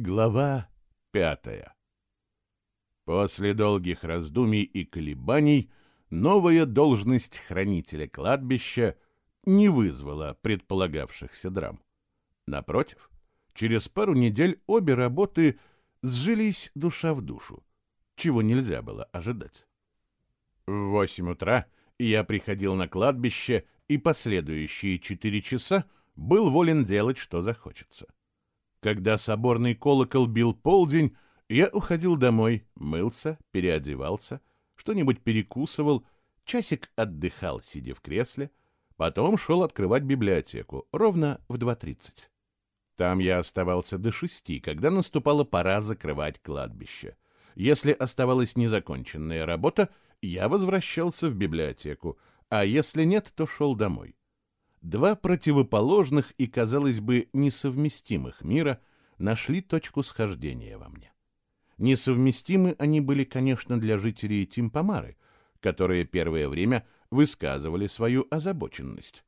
Глава пятая После долгих раздумий и колебаний новая должность хранителя кладбища не вызвала предполагавшихся драм. Напротив, через пару недель обе работы сжились душа в душу, чего нельзя было ожидать. В восемь утра я приходил на кладбище и последующие четыре часа был волен делать, что захочется. Когда соборный колокол бил полдень, я уходил домой, мылся, переодевался, что-нибудь перекусывал, часик отдыхал, сидя в кресле, потом шел открывать библиотеку, ровно в 2.30. Там я оставался до шести, когда наступала пора закрывать кладбище. Если оставалась незаконченная работа, я возвращался в библиотеку, а если нет, то шел домой. Два противоположных и, казалось бы, несовместимых мира нашли точку схождения во мне. Несовместимы они были, конечно, для жителей Тимпомары, которые первое время высказывали свою озабоченность.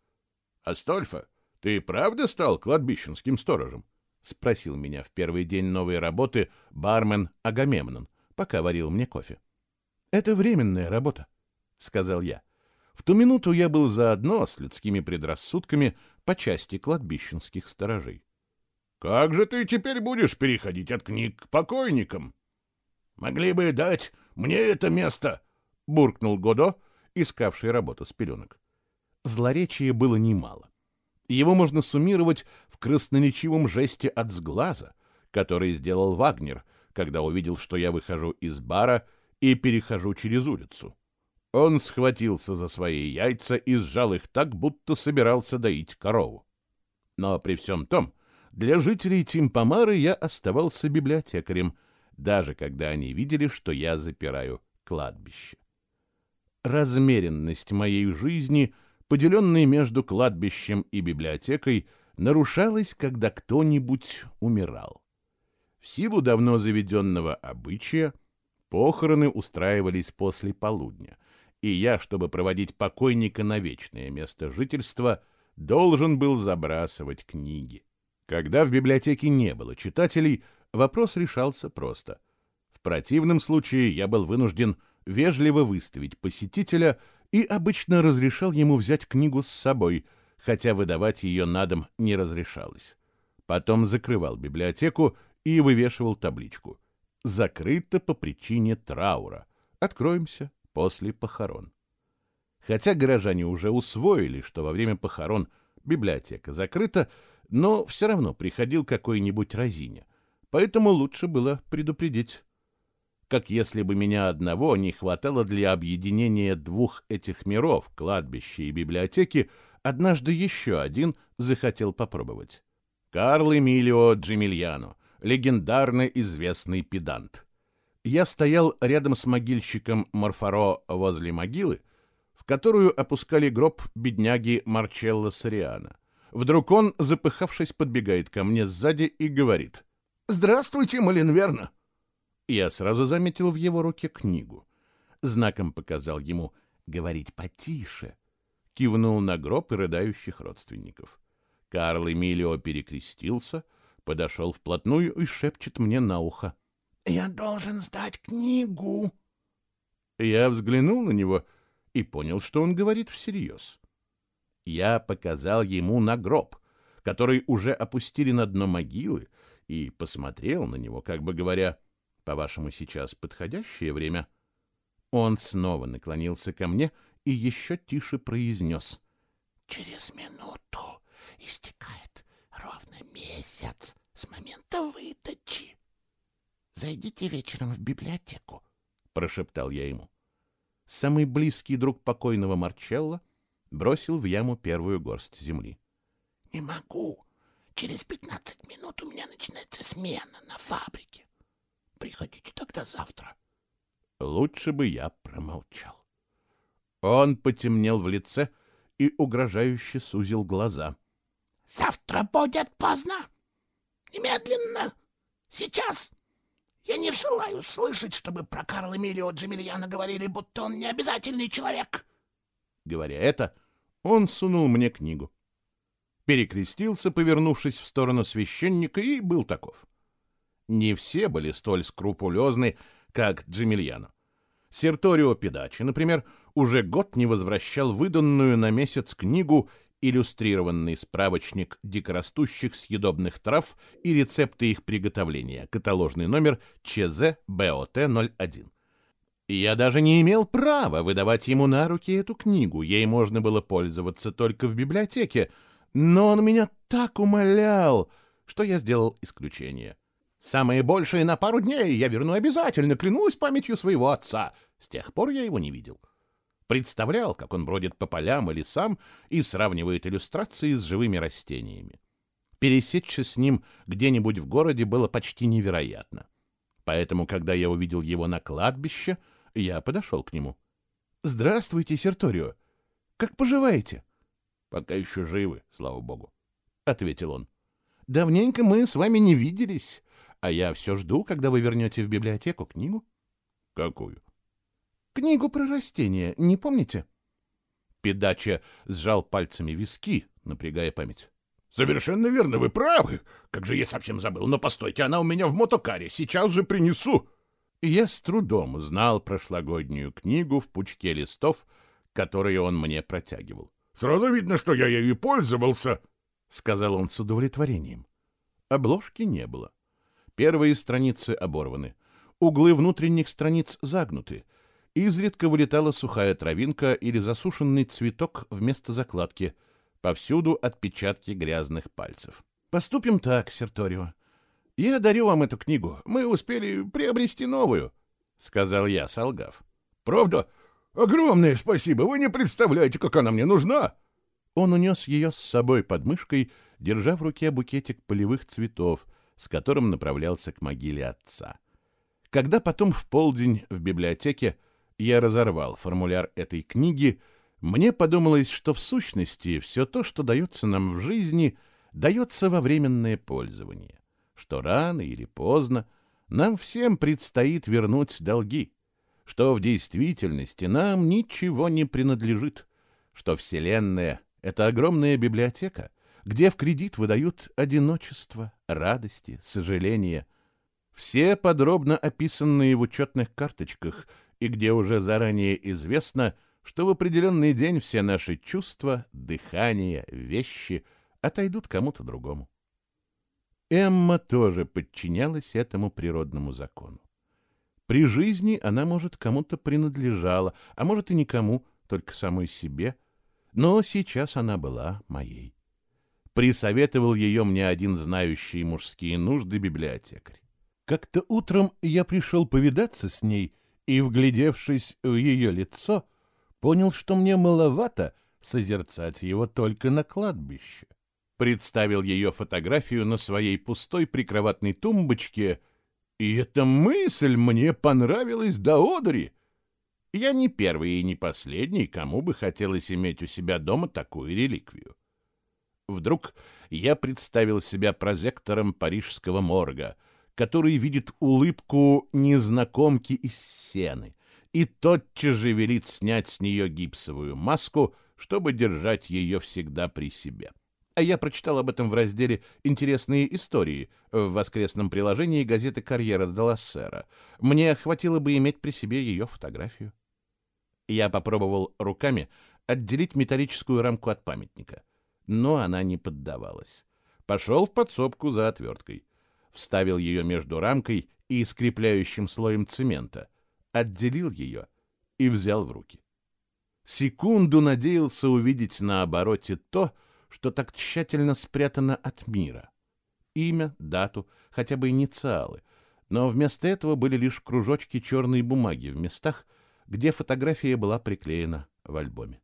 «Астольфа, ты правда стал кладбищенским сторожем?» — спросил меня в первый день новой работы бармен Агамемнон, пока варил мне кофе. «Это временная работа», — сказал я. В ту минуту я был заодно с людскими предрассудками по части кладбищенских сторожей. «Как же ты теперь будешь переходить от книг к покойникам?» «Могли бы дать мне это место!» — буркнул Годо, искавший работу с пеленок. Злоречия было немало. Его можно суммировать в красноречивом жесте от сглаза, который сделал Вагнер, когда увидел, что я выхожу из бара и перехожу через улицу. Он схватился за свои яйца и сжал их так, будто собирался доить корову. Но при всем том, для жителей Тимпомары я оставался библиотекарем, даже когда они видели, что я запираю кладбище. Размеренность моей жизни, поделенной между кладбищем и библиотекой, нарушалась, когда кто-нибудь умирал. В силу давно заведенного обычая похороны устраивались после полудня — и я, чтобы проводить покойника на вечное место жительства, должен был забрасывать книги. Когда в библиотеке не было читателей, вопрос решался просто. В противном случае я был вынужден вежливо выставить посетителя и обычно разрешал ему взять книгу с собой, хотя выдавать ее на дом не разрешалось. Потом закрывал библиотеку и вывешивал табличку. «Закрыто по причине траура. Откроемся после похорон. Хотя горожане уже усвоили, что во время похорон библиотека закрыта, но все равно приходил какой-нибудь разиня, поэтому лучше было предупредить. Как если бы меня одного не хватало для объединения двух этих миров, кладбища и библиотеки, однажды еще один захотел попробовать. Карл Эмилио Джимильяно, легендарно известный педант я стоял рядом с могильщиком Марфаро возле могилы, в которую опускали гроб бедняги Марчелло Сориана. Вдруг он, запыхавшись, подбегает ко мне сзади и говорит «Здравствуйте, Малинверна!» Я сразу заметил в его руке книгу. Знаком показал ему говорить потише. Кивнул на гроб и рыдающих родственников. Карл Эмилио перекрестился, подошел вплотную и шепчет мне на ухо. Я должен сдать книгу. Я взглянул на него и понял, что он говорит всерьез. Я показал ему на гроб, который уже опустили на дно могилы, и посмотрел на него, как бы говоря, «По-вашему, сейчас подходящее время?» Он снова наклонился ко мне и еще тише произнес. «Через минуту истекает ровно месяц с момента выдачи. «Зайдите вечером в библиотеку», — прошептал я ему. Самый близкий друг покойного Марчелло бросил в яму первую горсть земли. «Не могу. Через пятнадцать минут у меня начинается смена на фабрике. Приходите тогда завтра». Лучше бы я промолчал. Он потемнел в лице и угрожающе сузил глаза. «Завтра будет поздно. Немедленно. Сейчас!» Я не желаю слышать, чтобы про Карла Эмилио Джамильяна говорили, будто он необязательный человек. Говоря это, он сунул мне книгу. Перекрестился, повернувшись в сторону священника, и был таков. Не все были столь скрупулезны, как Джемильяно. Серторио Педачи, например, уже год не возвращал выданную на месяц книгу иллюстрированный справочник дикорастущих съедобных трав и рецепты их приготовления, каталожный номер ЧЗ БОТ-01. Я даже не имел права выдавать ему на руки эту книгу, ей можно было пользоваться только в библиотеке, но он меня так умолял, что я сделал исключение. Самое большее на пару дней я верну обязательно, клянусь памятью своего отца. С тех пор я его не видел. Представлял, как он бродит по полям и лесам и сравнивает иллюстрации с живыми растениями. Пересечься с ним где-нибудь в городе было почти невероятно. Поэтому, когда я увидел его на кладбище, я подошел к нему. «Здравствуйте, Серторио. Как поживаете?» «Пока еще живы, слава богу», — ответил он. «Давненько мы с вами не виделись. А я все жду, когда вы вернете в библиотеку книгу. Какую? Книгу про растения, не помните? Педача сжал пальцами виски, напрягая память. Совершенно верно, вы правы. Как же я совсем забыл. Но постойте, она у меня в мотокаре. Сейчас же принесу. Я с трудом узнал прошлогоднюю книгу в пучке листов, которые он мне протягивал. Сразу видно, что я ею пользовался, сказал он с удовлетворением. Обложки не было. Первые страницы оборваны. Углы внутренних страниц загнуты. Изредка вылетала сухая травинка или засушенный цветок вместо закладки. Повсюду отпечатки грязных пальцев. «Поступим так, Серторио. Я дарю вам эту книгу. Мы успели приобрести новую», — сказал я, солгав. «Правда? Огромное спасибо. Вы не представляете, как она мне нужна!» Он унес ее с собой под мышкой, держа в руке букетик полевых цветов — с которым направлялся к могиле отца. Когда потом в полдень в библиотеке я разорвал формуляр этой книги, мне подумалось, что в сущности все то, что дается нам в жизни, дается во временное пользование, что рано или поздно нам всем предстоит вернуть долги, что в действительности нам ничего не принадлежит, что Вселенная — это огромная библиотека — где в кредит выдают одиночество, радости, сожаления. Все подробно описанные в учетных карточках, и где уже заранее известно, что в определенный день все наши чувства, дыхание, вещи отойдут кому-то другому. Эмма тоже подчинялась этому природному закону. При жизни она, может, кому-то принадлежала, а может и никому, только самой себе, но сейчас она была моей присоветовал ее мне один знающий мужские нужды библиотекарь. Как-то утром я пришел повидаться с ней и, вглядевшись в ее лицо, понял, что мне маловато созерцать его только на кладбище. Представил ее фотографию на своей пустой прикроватной тумбочке, и эта мысль мне понравилась до одури. Я не первый и не последний, кому бы хотелось иметь у себя дома такую реликвию. Вдруг я представил себя прозектором парижского морга, который видит улыбку незнакомки из сены и тотчас же велит снять с нее гипсовую маску, чтобы держать ее всегда при себе. А я прочитал об этом в разделе «Интересные истории» в воскресном приложении газеты «Карьера де Лассера». Мне хватило бы иметь при себе ее фотографию. Я попробовал руками отделить металлическую рамку от памятника — но она не поддавалась. Пошел в подсобку за отверткой. Вставил ее между рамкой и скрепляющим слоем цемента, отделил ее и взял в руки. Секунду надеялся увидеть на обороте то, что так тщательно спрятано от мира. Имя, дату, хотя бы инициалы, но вместо этого были лишь кружочки черной бумаги в местах, где фотография была приклеена в альбоме.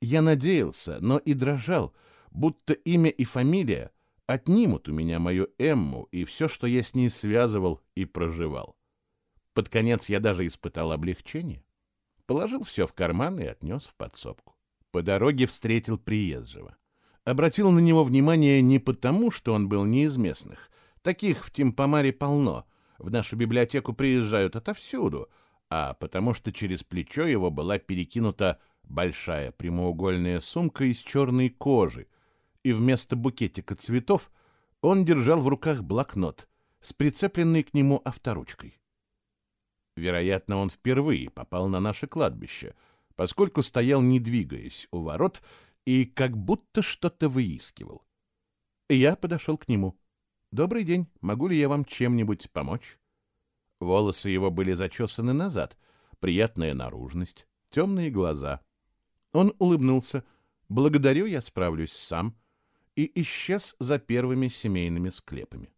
Я надеялся, но и дрожал, будто имя и фамилия отнимут у меня мою Эмму и все, что я с ней связывал и проживал. Под конец я даже испытал облегчение. Положил все в карман и отнес в подсобку. По дороге встретил приезжего. Обратил на него внимание не потому, что он был не из местных. Таких в Тимпомаре полно. В нашу библиотеку приезжают отовсюду. А потому что через плечо его была перекинута большая прямоугольная сумка из черной кожи, и вместо букетика цветов он держал в руках блокнот, с прицепленной к нему авторучкой. Вероятно, он впервые попал на наше кладбище, поскольку стоял, не двигаясь, у ворот и как будто что-то выискивал. Я подошел к нему. «Добрый день, могу ли я вам чем-нибудь помочь?» Волосы его были зачесаны назад, приятная наружность, темные глаза. Он улыбнулся. «Благодарю, я справлюсь сам», и исчез за первыми семейными склепами.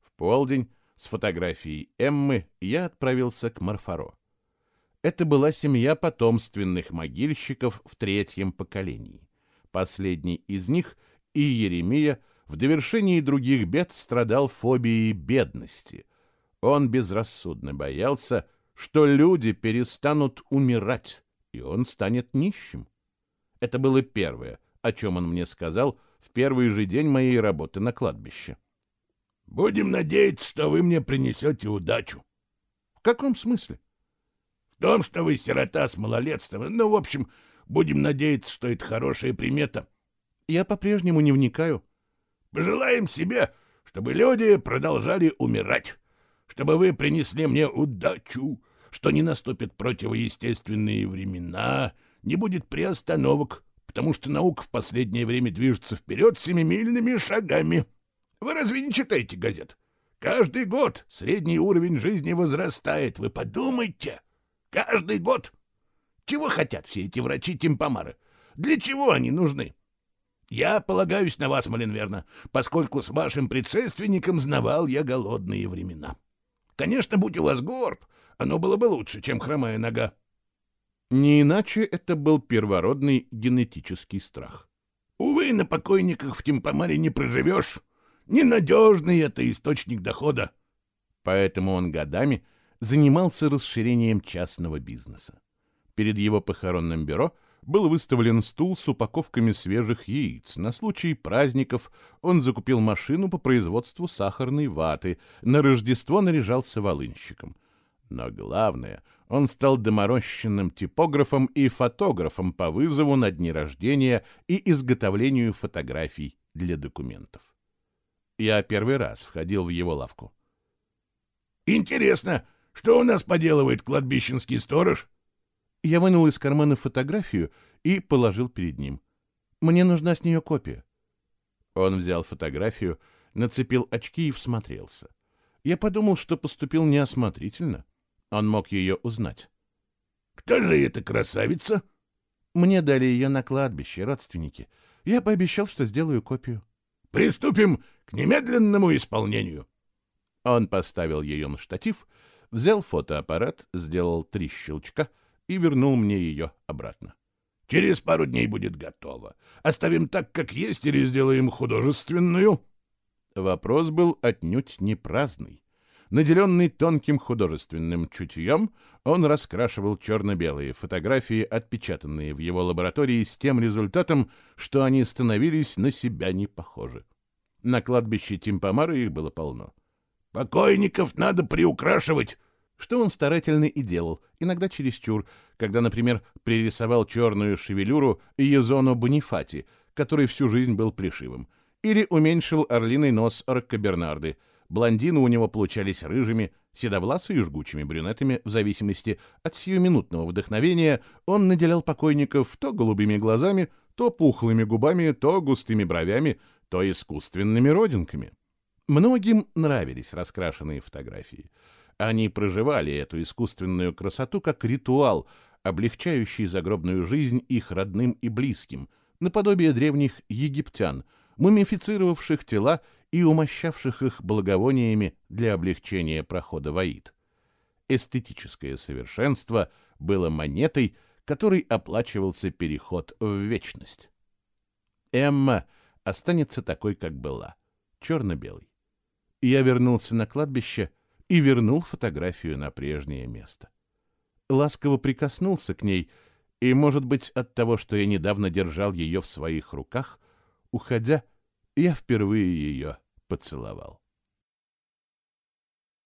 В полдень с фотографией Эммы я отправился к Марфаро. Это была семья потомственных могильщиков в третьем поколении. Последний из них, и Еремия, в довершении других бед страдал фобией бедности. Он безрассудно боялся, что люди перестанут умирать, и он станет нищим. Это было первое, о чем он мне сказал в первый же день моей работы на кладбище. «Будем надеяться, что вы мне принесете удачу». «В каком смысле?» «В том, что вы сирота с малолетства. Ну, в общем, будем надеяться, что это хорошая примета». «Я по-прежнему не вникаю». «Пожелаем себе, чтобы люди продолжали умирать, чтобы вы принесли мне удачу, что не наступят противоестественные времена, не будет приостановок, потому что наука в последнее время движется вперед семимильными шагами. Вы разве не читаете газет? Каждый год средний уровень жизни возрастает. Вы подумайте. Каждый год. Чего хотят все эти врачи-тимпомары? Для чего они нужны? Я полагаюсь на вас, Малинверна, поскольку с вашим предшественником знавал я голодные времена. Конечно, будь у вас горб, оно было бы лучше, чем хромая нога. Не иначе это был первородный генетический страх. Увы, на покойниках в Тимпомаре не проживешь. Ненадежный это источник дохода. Поэтому он годами занимался расширением частного бизнеса. Перед его похоронным бюро был выставлен стул с упаковками свежих яиц. На случай праздников он закупил машину по производству сахарной ваты, на Рождество наряжался волынщиком. Но главное, он стал доморощенным типографом и фотографом по вызову на дни рождения и изготовлению фотографий для документов. Я первый раз входил в его лавку. «Интересно, что у нас поделывает кладбищенский сторож?» Я вынул из кармана фотографию и положил перед ним. «Мне нужна с нее копия». Он взял фотографию, нацепил очки и всмотрелся. Я подумал, что поступил неосмотрительно. Он мог ее узнать. «Кто же эта красавица?» «Мне дали ее на кладбище, родственники. Я пообещал, что сделаю копию». «Приступим к немедленному исполнению». Он поставил ее на штатив, взял фотоаппарат, сделал три щелчка и вернул мне ее обратно. «Через пару дней будет готово. Оставим так, как есть, или сделаем художественную?» Вопрос был отнюдь не праздный. Наделенный тонким художественным чутьем, он раскрашивал черно-белые фотографии, отпечатанные в его лаборатории, с тем результатом, что они становились на себя не похожи. На кладбище Тимпомара их было полно. «Покойников надо приукрашивать!» Что он старательно и делал, иногда чересчур, когда, например, пририсовал черную шевелюру Езону Бонифати, который всю жизнь был пришивом, или уменьшил орлиный нос Орка Бернарды — Блондины у него получались рыжими, седовласые и жгучими брюнетами, в зависимости от сиюминутного вдохновения, он наделял покойников то голубыми глазами, то пухлыми губами, то густыми бровями, то искусственными родинками. Многим нравились раскрашенные фотографии. Они проживали эту искусственную красоту как ритуал, облегчающий загробную жизнь их родным и близким, наподобие древних египтян, мумифицировавших тела и умощавших их благовониями для облегчения прохода в Аид. Эстетическое совершенство было монетой, которой оплачивался переход в вечность. Эмма останется такой, как была, черно-белой. Я вернулся на кладбище и вернул фотографию на прежнее место. Ласково прикоснулся к ней, и, может быть, от того, что я недавно держал ее в своих руках, уходя, я впервые ее поцеловал.